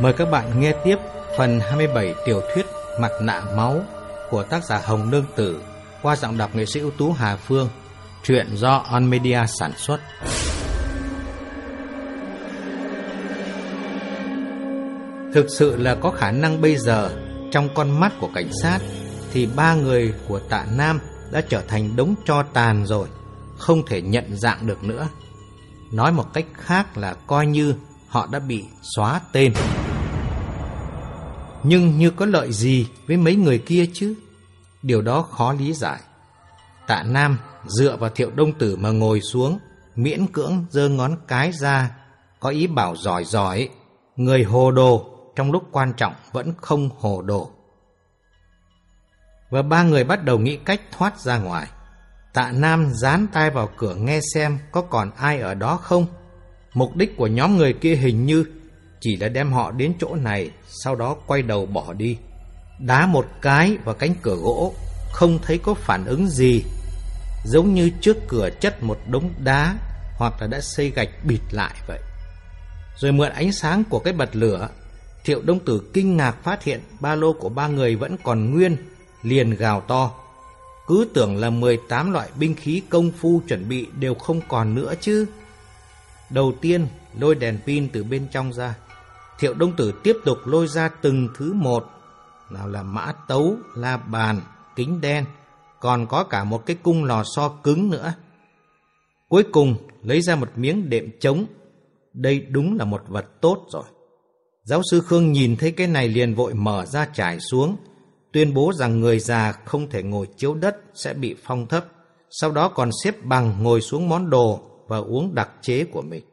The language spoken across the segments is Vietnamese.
Mời các bạn nghe tiếp phần 27 tiểu thuyết Mặt nạ máu của tác giả Hồng Nương Tử qua giọng đọc nghệ sĩ ưu tú Hà Phương, truyện do On Media sản xuất. Thực sự là có khả năng bây giờ trong con mắt của cảnh sát thì ba người của Tạ Nam đã trở thành đống tro tàn rồi, không thể nhận dạng được nữa. Nói một cách khác là coi như họ đã bị xóa tên. Nhưng như có lợi gì với mấy người kia chứ? Điều đó khó lý giải. Tạ Nam dựa vào thiệu đông tử mà ngồi xuống, miễn cưỡng giơ ngón cái ra, có ý bảo giỏi giỏi, người hồ đồ trong lúc quan trọng vẫn không hồ đồ. Và ba người bắt đầu nghĩ cách thoát ra ngoài. Tạ Nam dán tay vào cửa nghe xem có còn ai ở đó không. Mục đích của nhóm người kia hình như chỉ là đem họ đến chỗ này, sau đó quay đầu bỏ đi. Đá một cái vào cánh cửa gỗ, không thấy có phản ứng gì. Giống như trước cửa chất một đống đá hoặc là đã xây gạch bịt lại vậy. Rồi mượn ánh sáng của cái bật lửa, Thiệu Đông Tử kinh ngạc phát hiện ba lô của ba người vẫn còn nguyên, liền gào to. Cứ tưởng là 18 loại binh khí công phu chuẩn bị đều không còn nữa chứ. Đầu tiên, lôi đèn pin từ bên trong ra. Thiệu Đông Tử tiếp tục lôi ra từng thứ một. Nào là mã tấu, la bàn, kính đen, còn có cả một cái cung lò xo cứng nữa. Cuối cùng, lấy ra một miếng đệm trống. Đây đúng là một vật tốt rồi. Giáo sư Khương nhìn thấy cái này liền vội mở ra trải xuống, tuyên bố rằng người già không thể ngồi chiếu đất sẽ bị phong thấp, sau đó còn xếp bằng ngồi xuống món đồ và uống đặc chế của mình.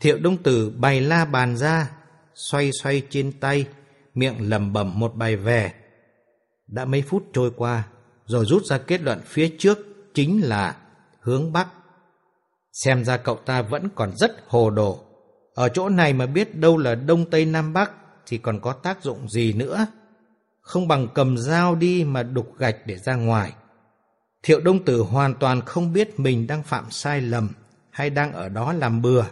Thiệu Đông Tử bày la bàn ra, xoay xoay trên tay, miệng lẩm bẩm một bài về. Đã mấy phút trôi qua, rồi rút ra kết luận phía trước chính là hướng Bắc. Xem ra cậu ta vẫn còn rất hồ đồ. Ở chỗ này mà biết đâu là Đông Tây Nam Bắc thì còn có tác dụng gì nữa. Không bằng cầm dao đi mà đục gạch để ra ngoài. Thiệu Đông Tử hoàn toàn không biết mình đang phạm sai lầm hay đang ở đó làm bừa.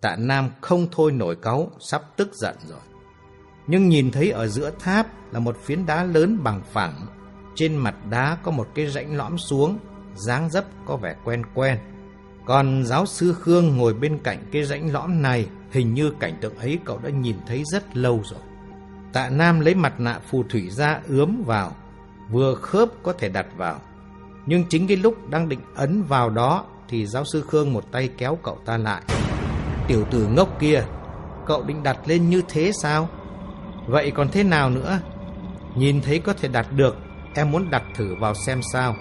Tạ Nam không thôi nổi cáu, sắp tức giận rồi. Nhưng nhìn thấy ở giữa tháp là một phiến đá lớn bằng phẳng. Trên mặt đá có một cái rãnh lõm xuống, dáng dấp có vẻ quen quen. Còn giáo sư Khương ngồi bên cạnh cái rãnh lõm này, hình như cảnh tượng ấy cậu đã nhìn thấy rất lâu rồi. Tạ Nam lấy mặt nạ phù thủy ra ướm vào, vừa khớp có thể đặt vào. Nhưng chính cái lúc đang định ấn vào đó thì giáo sư Khương một tay kéo cậu ta lại. Tiểu tử ngốc kia, cậu định đặt lên như thế sao? Vậy còn thế nào nữa? Nhìn thấy có thể đặt được, em muốn đặt thử vào xem sao.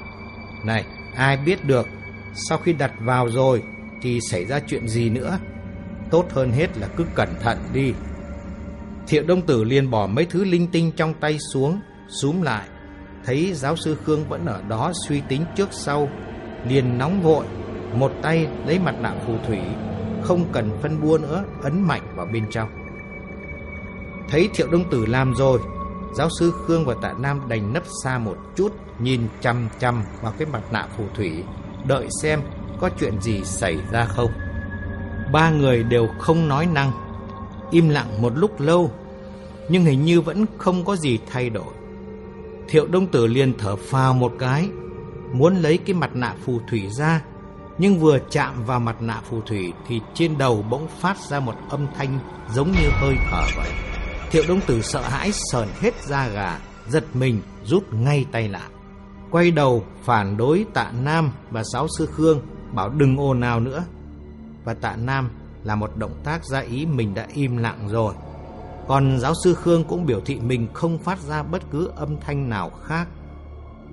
Này, ai biết được, sau khi đặt vào rồi thì xảy ra chuyện gì nữa? Tốt hơn hết là cứ cẩn thận đi. Thiệu Đông Tử liền bỏ mấy thứ linh tinh trong tay xuống, xúm lại. Thấy giáo sư Khương vẫn ở đó suy tính trước sau, liền nóng vội, một tay lấy mặt nạ phù thủy, không cần phân bua nữa, ấn mạnh vào bên trong. Thấy Thiệu Đông Tử làm rồi, giáo sư Khương và Tạ Nam đành nấp xa một chút, nhìn chăm chăm vào cái mặt nạ phù thủy, đợi xem có chuyện gì xảy ra không. Ba người đều không nói năng, im lặng một lúc lâu, nhưng hình như vẫn không có gì thay đổi. Thiệu Đông Tử liền thở phào một cái, muốn lấy cái mặt nạ phù thủy ra, nhưng vừa chạm vào mặt nạ phù thủy thì trên đầu bỗng phát ra một âm thanh giống như hơi thở vậy. Thiệu Đông Tử sợ hãi sờn hết da gà, giật mình rút ngay tay lại. Quay đầu phản đối tạ Nam và giáo sư Khương bảo đừng ồn nào nữa. Và tạ Nam là một động tác ra ý mình đã im lặng rồi. Còn giáo sư Khương cũng biểu thị mình không phát ra bất cứ âm thanh nào khác.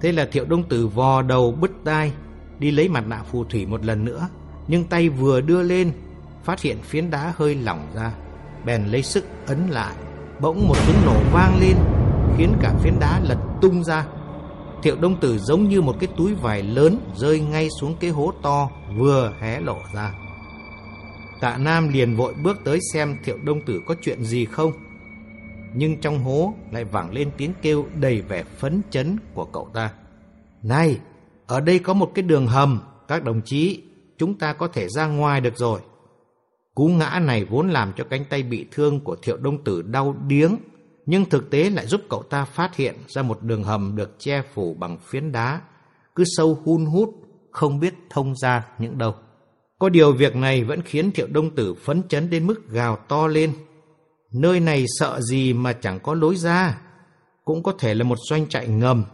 Thế là Thiệu Đông Tử vò đầu bứt tai, đi lấy mặt nạ phù thủy một lần nữa. Nhưng tay vừa đưa lên, phát hiện phiến đá hơi lỏng ra. Bèn lấy sức ấn lại, bỗng một tiếng nổ vang lên, khiến cả phiến đá lật tung ra. Thiệu Đông Tử giống như một cái túi vải lớn rơi ngay xuống cái hố to vừa hé lộ ra. Tạ Nam liền vội bước tới xem Thiệu Đông Tử có chuyện gì không. Nhưng trong hố lại vẳng lên tiếng kêu đầy vẻ phấn chấn của cậu ta. Này, ở đây có một cái đường hầm, các đồng chí, chúng ta có thể ra ngoài được rồi. Cú ngã này vốn làm cho cánh tay bị thương của thiệu đông tử đau điếng, nhưng thực tế lại giúp cậu ta phát hiện ra một đường hầm được che phủ bằng phiến đá, cứ sâu hun hút, không biết thông ra những đâu. Có điều việc này vẫn khiến thiệu đông tử phấn chấn đến mức gào to lên. Nơi này sợ gì mà chẳng có lối ra, cũng có thể là một doanh trại ngầm,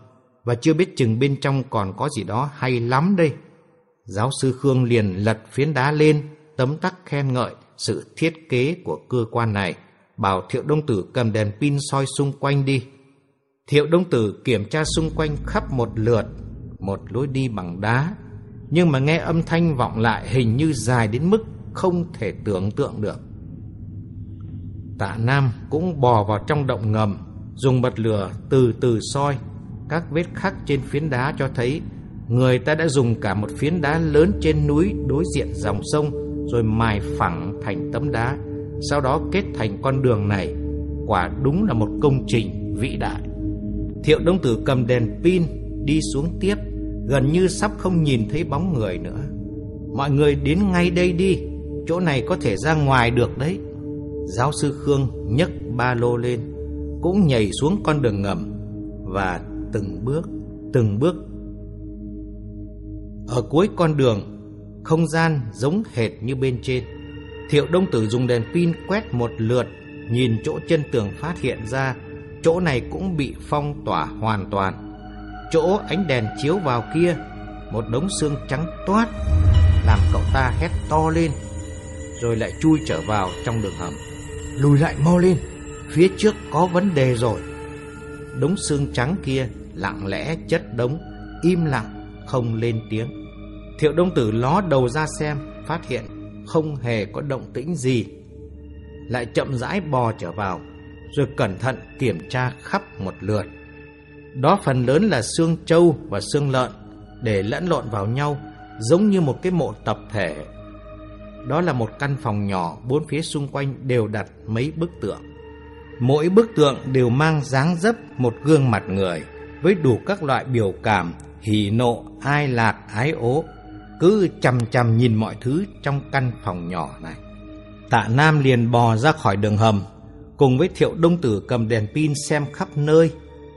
và chưa biết chừng bên trong còn có gì đó hay lắm đây. Giáo sư Khương liền lật phiến đá lên, tấm tắc khen ngợi sự thiết kế của cơ quan này, bảo Thiệu Đông Tử cầm đèn pin soi xung quanh đi. Thiệu Đông Tử kiểm tra xung quanh khắp một lượt, một lối đi bằng đá, nhưng mà nghe âm thanh vọng lại hình như dài đến mức không thể tưởng tượng được. Tạ Nam cũng bò vào trong động ngầm, dùng bật lửa từ từ soi. Các vết khắc trên phiến đá cho thấy người ta đã dùng cả một phiến đá lớn trên núi đối diện dòng sông rồi mài phẳng thành tấm đá, sau đó kết thành con đường này. Quả đúng là một công trình vĩ đại. Thiệu Đông Tử cầm đèn pin đi xuống tiếp, gần như sắp không nhìn thấy bóng người nữa. Mọi người đến ngay đây đi, chỗ này có thể ra ngoài được đấy. Giáo sư Khương nhấc ba lô lên, cũng nhảy xuống con đường ngầm và từng bước, từng bước. Ở cuối con đường, không gian giống hệt như bên trên. Thiệu Đông Tử dùng đèn pin quét một lượt, nhìn chỗ chân tường phát hiện ra chỗ này cũng bị phong tỏa hoàn toàn. Chỗ ánh đèn chiếu vào kia, một đống xương trắng toát, làm cậu ta hét to lên, rồi lại chui trở vào trong đường hầm. Lùi lại mau lên, phía trước có vấn đề rồi. Đống xương trắng kia lặng lẽ chất đống, im lặng, không lên tiếng. Thiệu Đông Tử ló đầu ra xem, phát hiện không hề có động tĩnh gì. Lại chậm rãi bò trở vào, rồi cẩn thận kiểm tra khắp một lượt. Đó phần lớn là xương trâu và xương lợn để lẫn lộn vào nhau, giống như một cái mộ tập thể. Đó là một căn phòng nhỏ, bốn phía xung quanh đều đặt mấy bức tượng. Mỗi bức tượng đều mang dáng dấp một gương mặt người, với đủ các loại biểu cảm, hỉ nộ, ai lạc, ái ố, cứ chằm chằm nhìn mọi thứ trong căn phòng nhỏ này. Tạ Nam liền bò ra khỏi đường hầm, cùng với Thiệu Đông Tử cầm đèn pin xem khắp nơi.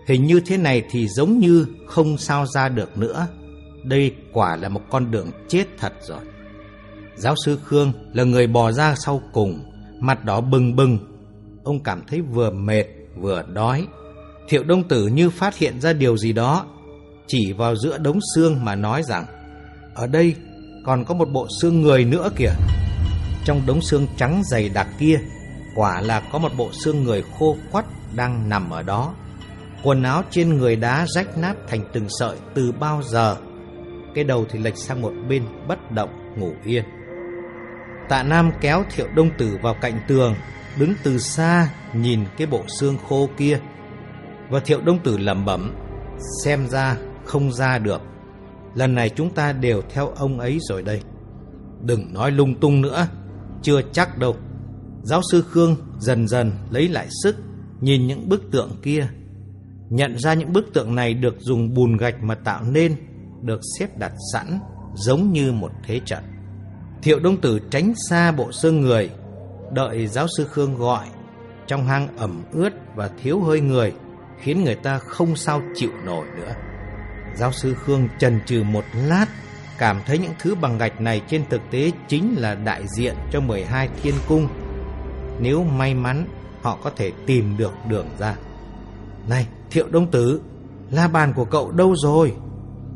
Hình như thế này thì giống như không sao ra được nữa. Đây quả là một con đường chết thật rồi. Giáo sư Khương là người bò ra sau cùng, mặt đỏ bừng bừng. Ông cảm thấy vừa mệt vừa đói. Thiệu Đông Tử như phát hiện ra điều gì đó, chỉ vào giữa đống xương mà nói rằng ở đây còn có một bộ xương người nữa kìa. Trong đống xương trắng dày đặc kia, quả là có một bộ xương người khô quắt đang nằm ở đó. Quần áo trên người đá rách nát thành từng sợi từ bao giờ. Cái đầu thì lệch sang một bên bất động ngủ yên. Tạ Nam kéo Thiệu Đông Tử vào cạnh tường, đứng từ xa nhìn cái bộ xương khô kia. Và Thiệu Đông Tử lẩm bẩm, xem ra không ra được. Lần này chúng ta đều theo ông ấy rồi đây. Đừng nói lung tung nữa, chưa chắc đâu. Giáo sư Khương dần dần lấy lại sức, nhìn những bức tượng kia. Nhận ra những bức tượng này được dùng bùn gạch mà tạo nên, được xếp đặt sẵn, giống như một thế trận. Thiệu Đông Tử tránh xa bộ xương người, đợi giáo sư Khương gọi. Trong hang ẩm ướt và thiếu hơi người, khiến người ta không sao chịu nổi nữa. Giáo sư Khương trần trừ một lát, cảm thấy những thứ bằng gạch này trên thực tế chính là đại diện cho 12 thiên cung. Nếu may mắn, họ có thể tìm được đường ra. Này, Thiệu Đông Tử, la bàn của cậu đâu rồi?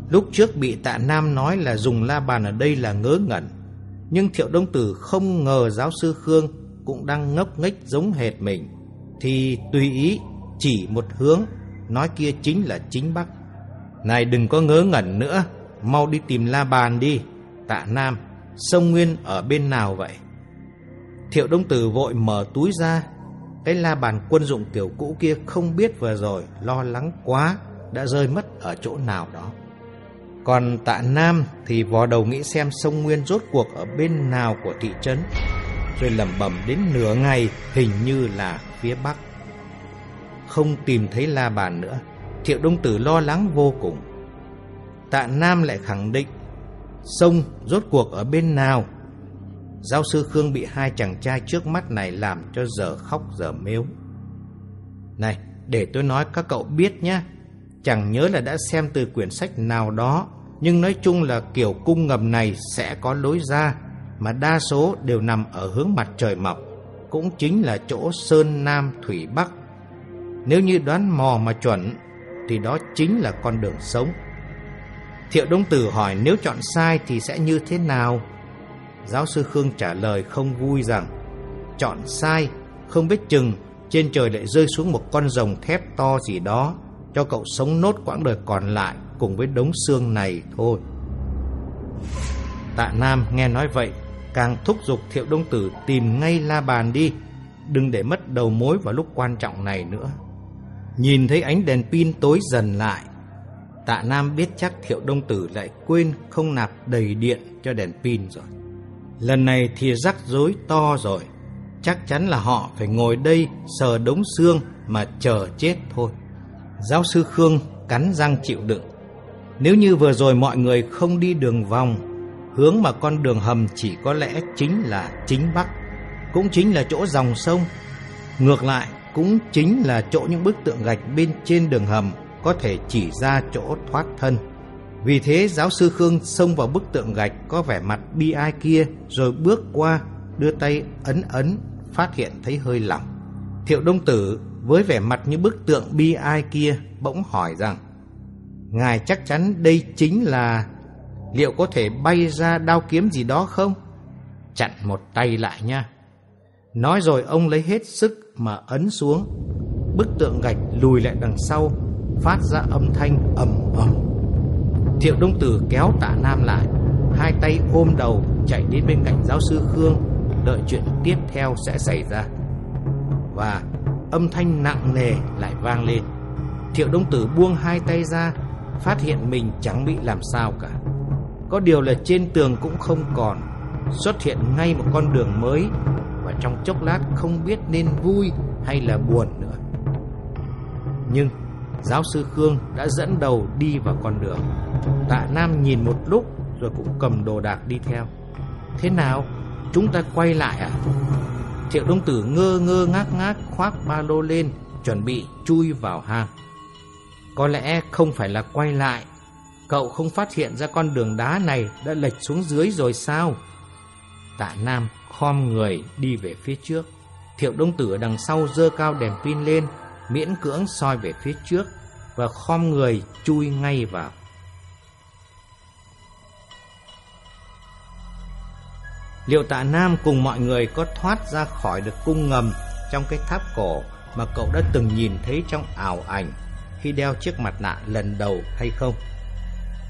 Lúc trước bị tạ Nam nói là dùng la bàn ở đây là ngớ ngẩn. Nhưng Thiệu Đông Tử không ngờ giáo sư Khương cũng đang ngốc nghếch giống hệt mình. Thì tùy ý, chỉ một hướng, nói kia chính là chính Bắc. Này đừng có ngớ ngẩn nữa, mau đi tìm La Bàn đi. Tạ Nam, sông Nguyên ở bên nào vậy? Thiệu Đông Tử vội mở túi ra. Cái la bàn quân dụng kiểu cũ kia không biết vừa rồi, lo lắng quá, đã rơi mất ở chỗ nào đó. Còn tạ Nam thì vò đầu nghĩ xem sông Nguyên rốt cuộc ở bên nào của thị trấn. Rồi lẩm bẩm đến nửa ngày hình như là phía bắc. Không tìm thấy la bàn nữa. Thiệu Đông Tử lo lắng vô cùng. Tạ Nam lại khẳng định sông rốt cuộc ở bên nào. Giáo sư Khương bị hai chàng trai trước mắt này làm cho giờ khóc giờ mếu. Này, để tôi nói các cậu biết nhé. Chẳng nhớ là đã xem từ quyển sách nào đó, nhưng nói chung là kiểu cung ngầm này sẽ có lối ra, mà đa số đều nằm ở hướng mặt trời mọc, cũng chính là chỗ Sơn Nam Thủy Bắc. Nếu như đoán mò mà chuẩn, thì đó chính là con đường sống. Thiệu Đông Tử hỏi nếu chọn sai thì sẽ như thế nào? Giáo sư Khương trả lời không vui rằng Chọn sai, không biết chừng Trên trời lại rơi xuống một con rồng thép to gì đó Cho cậu sống nốt quãng đời còn lại Cùng với đống xương này thôi Tạ Nam nghe nói vậy Càng thúc giục Thiệu Đông Tử tìm ngay la bàn đi Đừng để mất đầu mối vào lúc quan trọng này nữa Nhìn thấy ánh đèn pin tối dần lại Tạ Nam biết chắc Thiệu Đông Tử lại quên không nạp đầy điện cho đèn pin rồi Lần này thì rắc rối to rồi. Chắc chắn là họ phải ngồi đây sờ đống xương mà chờ chết thôi. Giáo sư Khương cắn răng chịu đựng. Nếu như vừa rồi mọi người không đi đường vòng, hướng mà con đường hầm chỉ có lẽ chính là chính Bắc, cũng chính là chỗ dòng sông. Ngược lại, cũng chính là chỗ những bức tượng gạch bên trên đường hầm có thể chỉ ra chỗ thoát thân. Vì thế giáo sư Khương xông vào bức tượng gạch có vẻ mặt bi ai kia rồi bước qua, đưa tay ấn ấn, phát hiện thấy hơi lỏng. Thiệu Đông Tử với vẻ mặt như bức tượng bi ai kia bỗng hỏi rằng Ngài chắc chắn đây chính là liệu có thể bay ra đao kiếm gì đó không? Chặn một tay lại nha. Nói rồi ông lấy hết sức mà ấn xuống. Bức tượng gạch lùi lại đằng sau, phát ra âm thanh ầm ầm. Thiệu Đông Tử kéo tạ Nam lại Hai tay ôm đầu chạy đến bên cạnh giáo sư Khương Đợi chuyện tiếp theo sẽ xảy ra Và âm thanh nặng nề lại vang lên Thiệu Đông Tử buông hai tay ra Phát hiện mình chẳng bị làm sao cả Có điều là trên tường cũng không còn Xuất hiện ngay một con đường mới trong chốc lát không biết nên vui hay là buồn nữa Nhưng giáo sư Khương đã dẫn đầu đi vào con đường. Tạ Nam nhìn một lúc rồi cũng cầm đồ đạc đi theo. Thế nào? Chúng ta quay lại à? Triệu Đông Tử ngơ ngơ ngác ngác khoác ba lô lên, chuẩn bị chui vào hang. Có lẽ không phải là quay lại. Cậu không phát hiện ra con đường đá này đã lệch xuống dưới rồi sao? Tạ Nam khom người đi về phía trước. Thiệu Đông Tử ở đằng sau dơ cao đèn pin lên, miễn cưỡng soi về phía trước và khom người chui ngay vào. Liệu tạ Nam cùng mọi người có thoát ra khỏi được cung ngầm trong cái tháp cổ mà cậu đã từng nhìn thấy trong ảo ảnh khi đeo chiếc mặt nạ lần đầu hay không?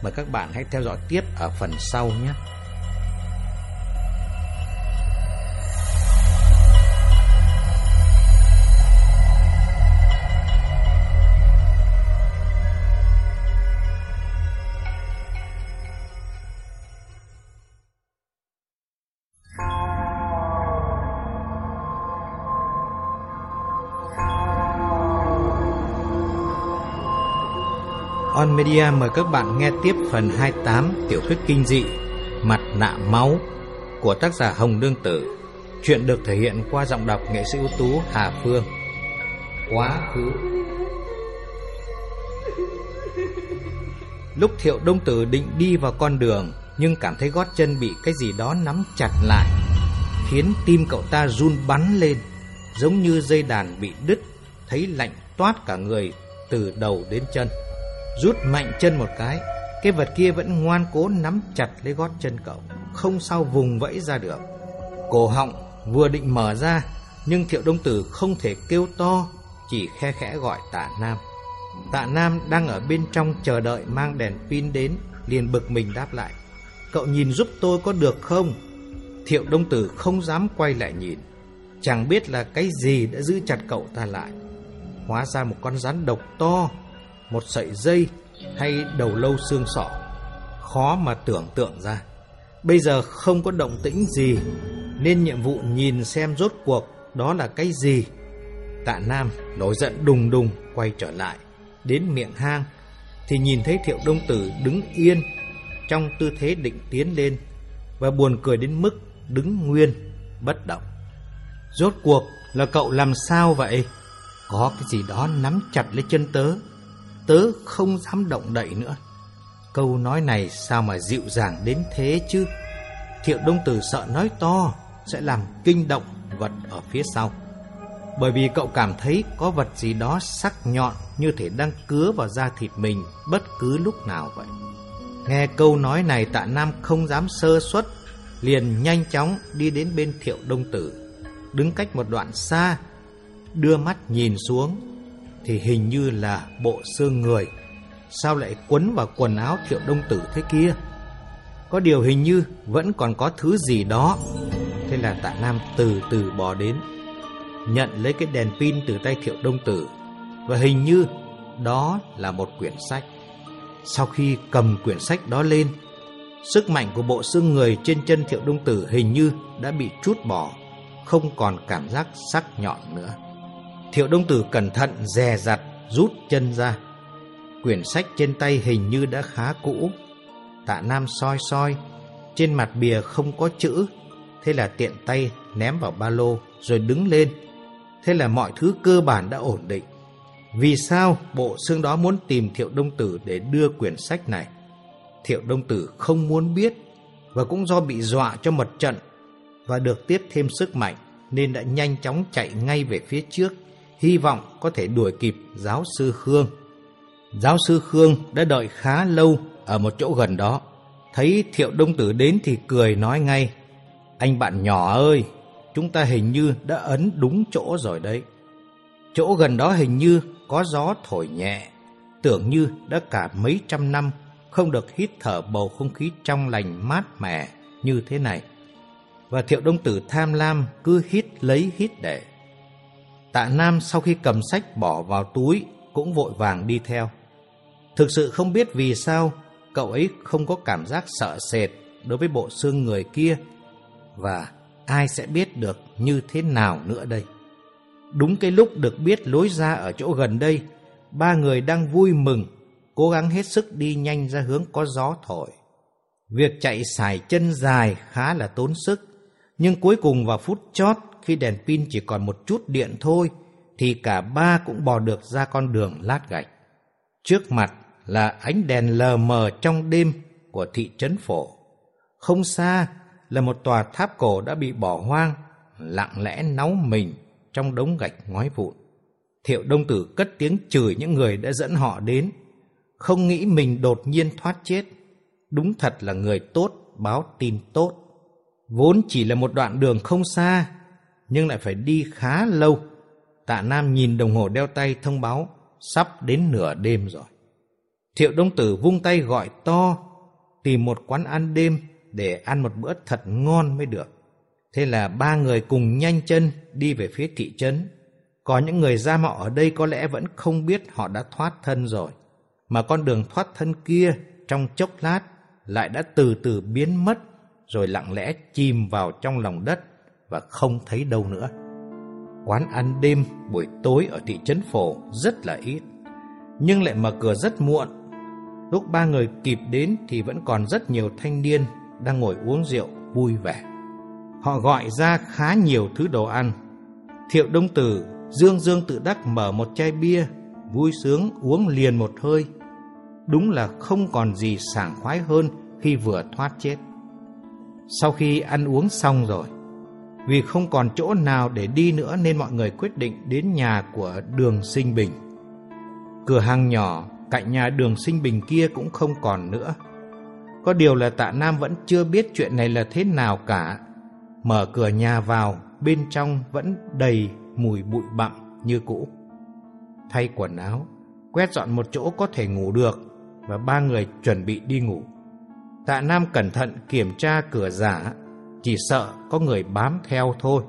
Mời các bạn hãy theo dõi tiếp ở phần sau nhé. On Media mời các bạn nghe tiếp phần 28 tiểu thuyết kinh dị Mặt nạ máu của tác giả Hồng Đương Tử. Chuyện được thể hiện qua giọng đọc nghệ sĩ ưu tú Hà Phương. Quá khứ Lúc Thiệu Đông Tử định đi vào con đường, nhưng cảm thấy gót chân bị cái gì đó nắm chặt lại, khiến tim cậu ta run bắn lên, giống như dây đàn bị đứt, thấy lạnh toát cả người từ đầu đến chân Rút mạnh chân một cái Cái vật kia vẫn ngoan cố nắm chặt lấy gót chân cậu, Không sao vùng vẫy ra được. Cổ họng vừa định mở ra, Nhưng thiệu đông tử không thể kêu to, Chỉ khe khẽ gọi tạ Nam. Tạ Nam đang ở bên trong chờ đợi mang đèn pin đến, Liền bực mình đáp lại. Cậu nhìn giúp tôi có được không? Thiệu đông tử không dám quay lại nhìn. Chẳng biết là cái gì đã giữ chặt cậu ta lại. Hóa ra một con rắn độc to một sợi dây hay đầu lâu xương sọ. Khó mà tưởng tượng ra. Bây giờ không có động tĩnh gì, nên nhiệm vụ nhìn xem rốt cuộc đó là cái gì. Tạ Nam nổi giận đùng đùng quay trở lại, đến miệng hang, thì nhìn thấy Thiệu Đông Tử đứng yên trong tư thế định tiến lên, và buồn cười đến mức đứng nguyên, bất động. Rốt cuộc là cậu làm sao vậy? Có cái gì đó nắm chặt lấy chân tớ, tớ không dám động đậy nữa. Câu nói này sao mà dịu dàng đến thế chứ? Thiệu Đông Tử sợ nói to sẽ làm kinh động vật ở phía sau. Bởi vì cậu cảm thấy có vật gì đó sắc nhọn như thể đang cứa vào da thịt mình bất cứ lúc nào vậy. Nghe câu nói này tạ Nam không dám sơ suất, liền nhanh chóng đi đến bên Thiệu Đông Tử, đứng cách một đoạn xa, đưa mắt nhìn xuống, thì hình như là bộ xương người. Sao lại quấn vào quần áo Thiệu Đông Tử thế kia? Có điều hình như vẫn còn có thứ gì đó. Thế là tạ Nam từ từ bò đến, nhận lấy cái đèn pin từ tay Thiệu Đông Tử, và hình như đó là một quyển sách. Sau khi cầm quyển sách đó lên, sức mạnh của bộ xương người trên chân Thiệu Đông Tử hình như đã bị trút bỏ, không còn cảm giác sắc nhọn nữa. Thiệu Đông Tử cẩn thận dè dặt rút chân ra. Quyển sách trên tay hình như đã khá cũ. Tạ Nam soi soi, trên mặt bìa không có chữ, thế là tiện tay ném vào ba lô rồi đứng lên. Thế là mọi thứ cơ bản đã ổn định. Vì sao bộ xương đó muốn tìm Thiệu Đông Tử để đưa quyển sách này? Thiệu Đông Tử không muốn biết và cũng do bị dọa cho mật trận và được tiếp thêm sức mạnh nên đã nhanh chóng chạy ngay về phía trước, hy vọng có thể đuổi kịp giáo sư Khương. Giáo sư Khương đã đợi khá lâu ở một chỗ gần đó. Thấy Thiệu Đông Tử đến thì cười nói ngay, anh bạn nhỏ ơi, chúng ta hình như đã ấn đúng chỗ rồi đấy. Chỗ gần đó hình như có gió thổi nhẹ, tưởng như đã cả mấy trăm năm không được hít thở bầu không khí trong lành mát mẻ như thế này. Và thiệu đông tử tham lam cứ hít lấy hít để. Tạ Nam sau khi cầm sách bỏ vào túi cũng vội vàng đi theo. Thực sự không biết vì sao cậu ấy không có cảm giác sợ sệt đối với bộ xương người kia và ai sẽ biết được như thế nào nữa đây. Đúng cái lúc được biết lối ra ở chỗ gần đây, ba người đang vui mừng, cố gắng hết sức đi nhanh ra hướng có gió thổi. Việc chạy xài chân dài khá là tốn sức, nhưng cuối cùng vào phút chót khi đèn pin chỉ còn một chút điện thôi, thì cả ba cũng bò được ra con đường lát gạch. Trước mặt là ánh đèn lờ mờ trong đêm của thị trấn phổ. Không xa là một tòa tháp cổ đã bị bỏ hoang, lặng lẽ nấu mình trong đống gạch ngói vụn. Thiệu Đông Tử cất tiếng chửi những người đã dẫn họ đến, không nghĩ mình đột nhiên thoát chết. Đúng thật là người tốt báo tin tốt. Vốn chỉ là một đoạn đường không xa, nhưng lại phải đi khá lâu. Tạ Nam nhìn đồng hồ đeo tay thông báo sắp đến nửa đêm rồi. Thiệu Đông Tử vung tay gọi to, tìm một quán ăn đêm để ăn một bữa thật ngon mới được. Thế là ba người cùng nhanh chân đi về phía thị trấn. Có những người da mạo ở đây có lẽ vẫn không biết họ đã thoát thân rồi. Mà con đường thoát thân kia trong chốc lát lại đã từ từ biến mất rồi lặng lẽ chìm vào trong lòng đất và không thấy đâu nữa. Quán ăn đêm buổi tối ở thị trấn phổ rất là ít, nhưng lại mở cửa rất muộn. Lúc ba người kịp đến thì vẫn còn rất nhiều thanh niên đang ngồi uống rượu vui vẻ. Họ gọi ra khá nhiều thứ đồ ăn. Thiệu Đông Tử dương dương tự đắc mở một chai bia, vui sướng uống liền một hơi. Đúng là không còn gì sảng khoái hơn khi vừa thoát chết. Sau khi ăn uống xong rồi, vì không còn chỗ nào để đi nữa nên mọi người quyết định đến nhà của đường sinh bình. Cửa hàng nhỏ cạnh nhà đường sinh bình kia cũng không còn nữa. Có điều là tạ Nam vẫn chưa biết chuyện này là thế nào cả Mở cửa nhà vào, bên trong vẫn đầy mùi bụi bặm như cũ. Thay quần áo, quét dọn một chỗ có thể ngủ được và ba người chuẩn bị đi ngủ. Tạ Nam cẩn thận kiểm tra cửa giả, chỉ sợ có người bám theo thôi.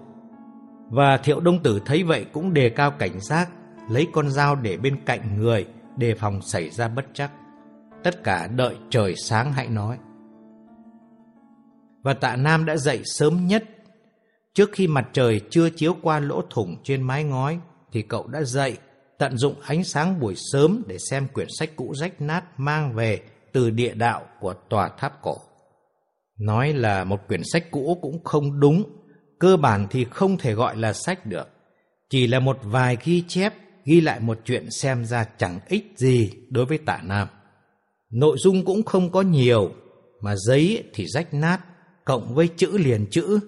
Và Thiệu Đông Tử thấy vậy cũng đề cao cảnh giác, lấy con dao để bên cạnh người, đề phòng xảy ra bất chắc. Tất cả đợi trời sáng hãy nói và tạ Nam đã dậy sớm nhất. Trước khi mặt trời chưa chiếu qua lỗ thủng trên mái ngói, thì cậu đã dậy, tận dụng ánh sáng buổi sớm để xem quyển sách cũ rách nát mang về từ địa đạo của tòa tháp cổ. Nói là một quyển sách cũ cũng không đúng, cơ bản thì không thể gọi là sách được. Chỉ là một vài ghi chép ghi lại một chuyện xem ra chẳng ích gì đối với tạ Nam. Nội dung cũng không có nhiều, mà giấy thì rách nát, cộng với chữ liền chữ,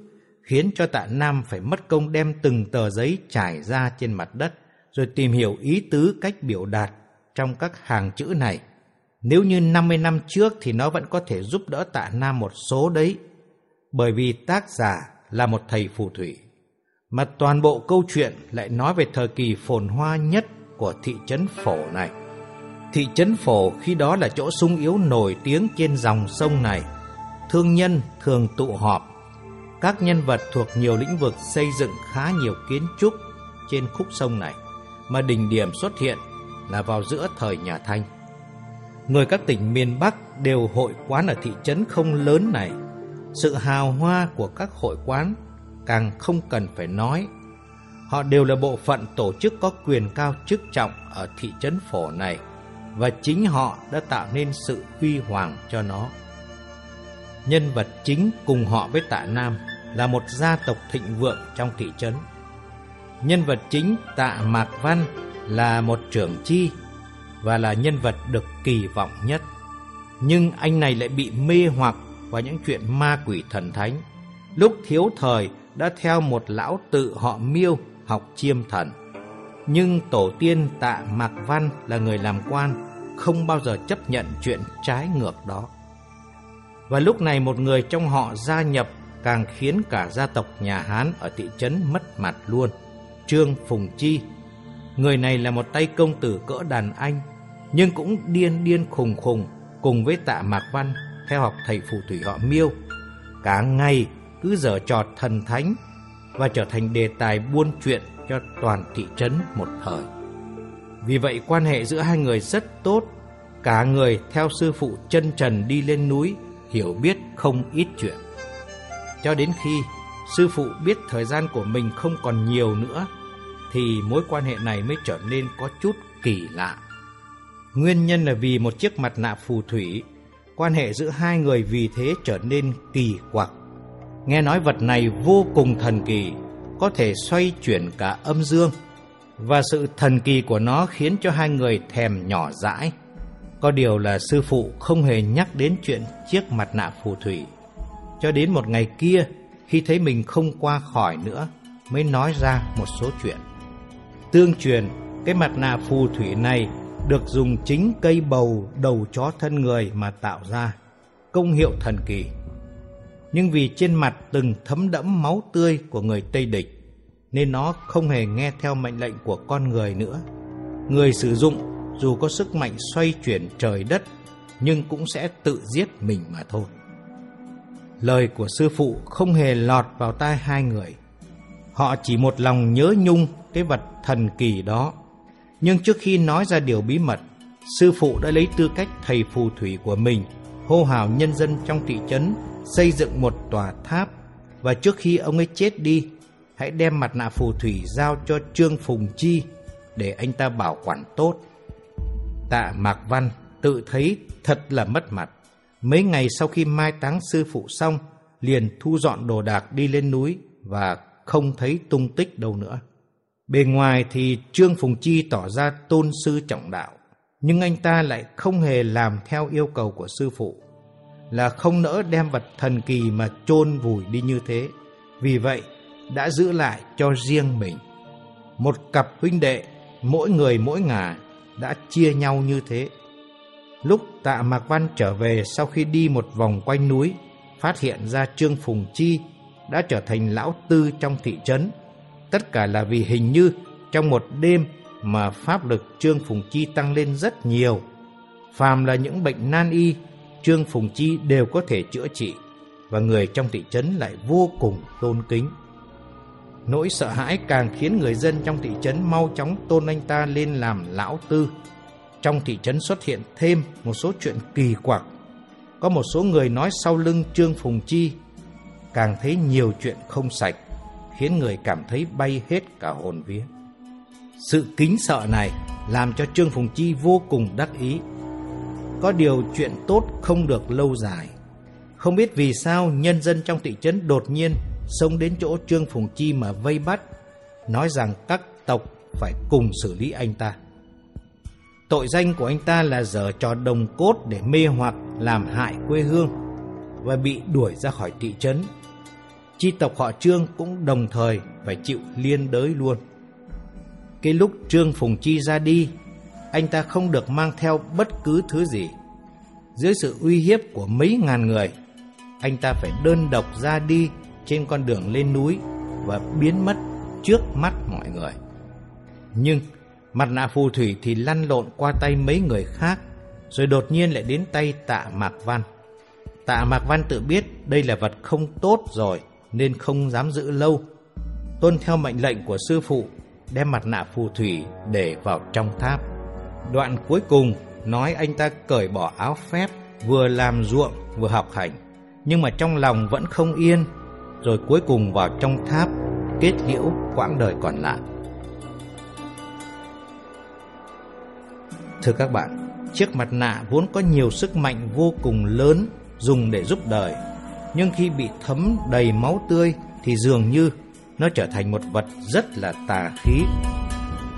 khiến cho tạ Nam phải mất công đem từng tờ giấy trải ra trên mặt đất, rồi tìm hiểu ý tứ cách biểu đạt trong các hàng chữ này. Nếu như 50 năm trước thì nó vẫn có thể giúp đỡ tạ Nam một số đấy, bởi vì tác giả là một thầy phù thủy. Mà toàn bộ câu chuyện lại nói về thời kỳ phồn hoa nhất của thị trấn phổ này. Thị trấn phổ khi đó là chỗ sung yếu nổi tiếng trên dòng sông này. Thương nhân thường tụ họp. Các nhân vật thuộc nhiều lĩnh vực xây dựng khá nhiều kiến trúc trên khúc sông này, mà đỉnh điểm xuất hiện là vào giữa thời nhà Thanh. Người các tỉnh miền Bắc đều hội quán ở thị trấn không lớn này. Sự hào hoa của các hội quán càng không cần phải nói. Họ đều là bộ phận tổ chức có quyền cao chức trọng ở thị trấn phổ này, và chính họ đã tạo nên sự huy hoàng cho nó. Nhân vật chính cùng họ với Tạ Nam là một gia tộc thịnh vượng trong thị trấn. Nhân vật chính Tạ Mạc Văn là một trưởng chi và là nhân vật được kỳ vọng nhất. Nhưng anh này lại bị mê hoặc vào những chuyện ma quỷ thần thánh. Lúc thiếu thời đã theo một lão tự họ miêu học chiêm thần. Nhưng tổ tiên tạ Mạc Văn là người làm quan, không bao giờ chấp nhận chuyện trái ngược đó. Và lúc này một người trong họ gia nhập càng khiến cả gia tộc nhà Hán ở thị trấn mất mặt luôn. Trương Phùng Chi. Người này là một tay công tử cỡ đàn anh, nhưng cũng điên điên khùng khùng cùng với tạ Mạc Văn theo học thầy phù thủy họ Miêu. Cả ngày cứ dở trọt thần thánh và trở thành đề tài buôn chuyện cho toàn thị trấn một thời. Vì vậy quan hệ giữa hai người rất tốt, cả người theo sư phụ chân trần đi lên núi, hiểu biết không ít chuyện. Cho đến khi sư phụ biết thời gian của mình không còn nhiều nữa, thì mối quan hệ này mới trở nên có chút kỳ lạ. Nguyên nhân là vì một chiếc mặt nạ phù thủy, quan hệ giữa hai người vì thế trở nên kỳ quặc. Nghe nói vật này vô cùng thần kỳ, có thể xoay chuyển cả âm dương, và sự thần kỳ của nó khiến cho hai người thèm nhỏ dãi. Có điều là sư phụ không hề nhắc đến chuyện chiếc mặt nạ phù thủy. Cho đến một ngày kia, khi thấy mình không qua khỏi nữa, mới nói ra một số chuyện. Tương truyền, cái mặt nạ phù thủy này được dùng chính cây bầu đầu chó thân người mà tạo ra, công hiệu thần kỳ nhưng vì trên mặt từng thấm đẫm máu tươi của người Tây Địch, nên nó không hề nghe theo mệnh lệnh của con người nữa. Người sử dụng dù có sức mạnh xoay chuyển trời đất, nhưng cũng sẽ tự giết mình mà thôi. Lời của sư phụ không hề lọt vào tai hai người. Họ chỉ một lòng nhớ nhung cái vật thần kỳ đó. Nhưng trước khi nói ra điều bí mật, sư phụ đã lấy tư cách thầy phù thủy của mình hô hào nhân dân trong thị trấn xây dựng một tòa tháp và trước khi ông ấy chết đi, hãy đem mặt nạ phù thủy giao cho Trương Phùng Chi để anh ta bảo quản tốt. Tạ Mạc Văn tự thấy thật là mất mặt. Mấy ngày sau khi mai táng sư phụ xong, liền thu dọn đồ đạc đi lên núi và không thấy tung tích đâu nữa. Bề ngoài thì Trương Phùng Chi tỏ ra tôn sư trọng đạo, nhưng anh ta lại không hề làm theo yêu cầu của sư phụ là không nỡ đem vật thần kỳ mà chôn vùi đi như thế. Vì vậy, đã giữ lại cho riêng mình. Một cặp huynh đệ, mỗi người mỗi ngả, đã chia nhau như thế. Lúc tạ Mạc Văn trở về sau khi đi một vòng quanh núi, phát hiện ra Trương Phùng Chi đã trở thành lão tư trong thị trấn. Tất cả là vì hình như trong một đêm mà pháp lực Trương Phùng Chi tăng lên rất nhiều. Phàm là những bệnh nan y Trương Phùng Chi đều có thể chữa trị và người trong thị trấn lại vô cùng tôn kính. Nỗi sợ hãi càng khiến người dân trong thị trấn mau chóng tôn anh ta lên làm lão tư. Trong thị trấn xuất hiện thêm một số chuyện kỳ quặc. Có một số người nói sau lưng Trương Phùng Chi càng thấy nhiều chuyện không sạch, khiến người cảm thấy bay hết cả hồn vía. Sự kính sợ này làm cho Trương Phùng Chi vô cùng đắc ý có điều chuyện tốt không được lâu dài. Không biết vì sao nhân dân trong thị trấn đột nhiên xông đến chỗ Trương Phùng Chi mà vây bắt, nói rằng các tộc phải cùng xử lý anh ta. Tội danh của anh ta là dở trò đồng cốt để mê hoặc làm hại quê hương và bị đuổi ra khỏi thị trấn. Chi tộc họ Trương cũng đồng thời phải chịu liên đới luôn. Cái lúc Trương Phùng Chi ra đi, anh ta không được mang theo bất cứ thứ gì. Dưới sự uy hiếp của mấy ngàn người, anh ta phải đơn độc ra đi trên con đường lên núi và biến mất trước mắt mọi người. Nhưng mặt nạ phù thủy thì lăn lộn qua tay mấy người khác, rồi đột nhiên lại đến tay tạ Mạc Văn. Tạ Mạc Văn tự biết đây là vật không tốt rồi nên không dám giữ lâu. Tuân theo mệnh lệnh của sư phụ, đem mặt nạ phù thủy để vào trong tháp. Đoạn cuối cùng nói anh ta cởi bỏ áo phép, vừa làm ruộng vừa học hành, nhưng mà trong lòng vẫn không yên, rồi cuối cùng vào trong tháp kết liễu quãng đời còn lại. Thưa các bạn, chiếc mặt nạ vốn có nhiều sức mạnh vô cùng lớn dùng để giúp đời, nhưng khi bị thấm đầy máu tươi thì dường như nó trở thành một vật rất là tà khí.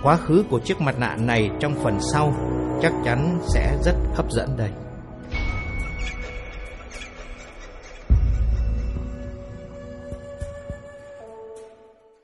Quá khứ của chiếc mặt nạ này trong phần sau chắc chắn sẽ rất hấp dẫn đây.